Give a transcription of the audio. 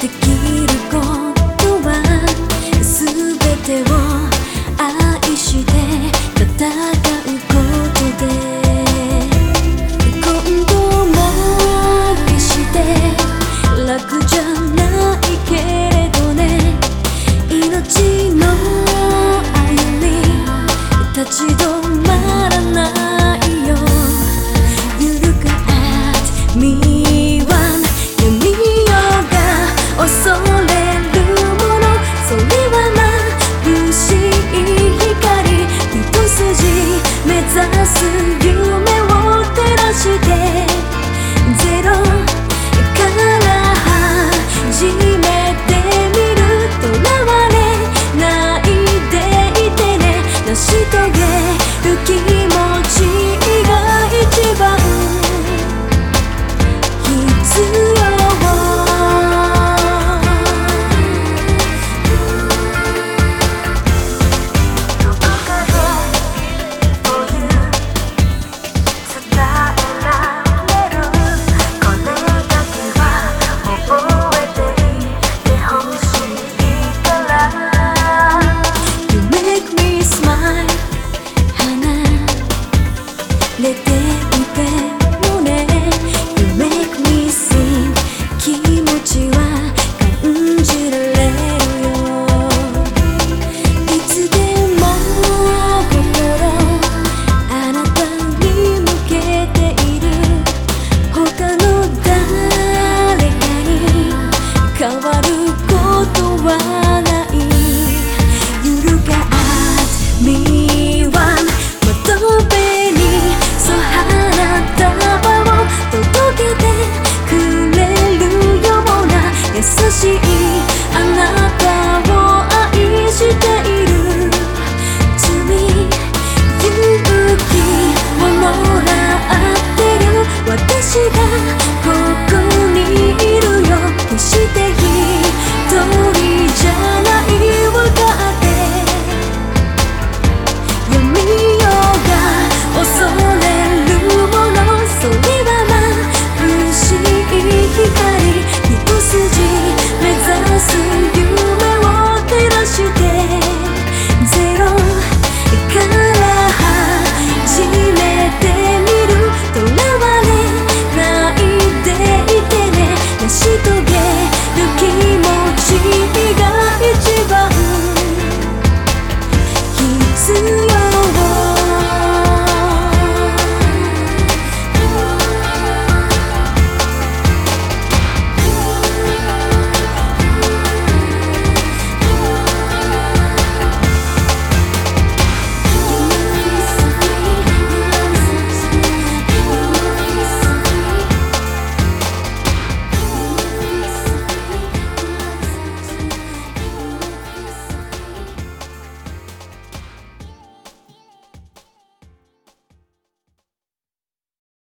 できることは全てを似云 Let it.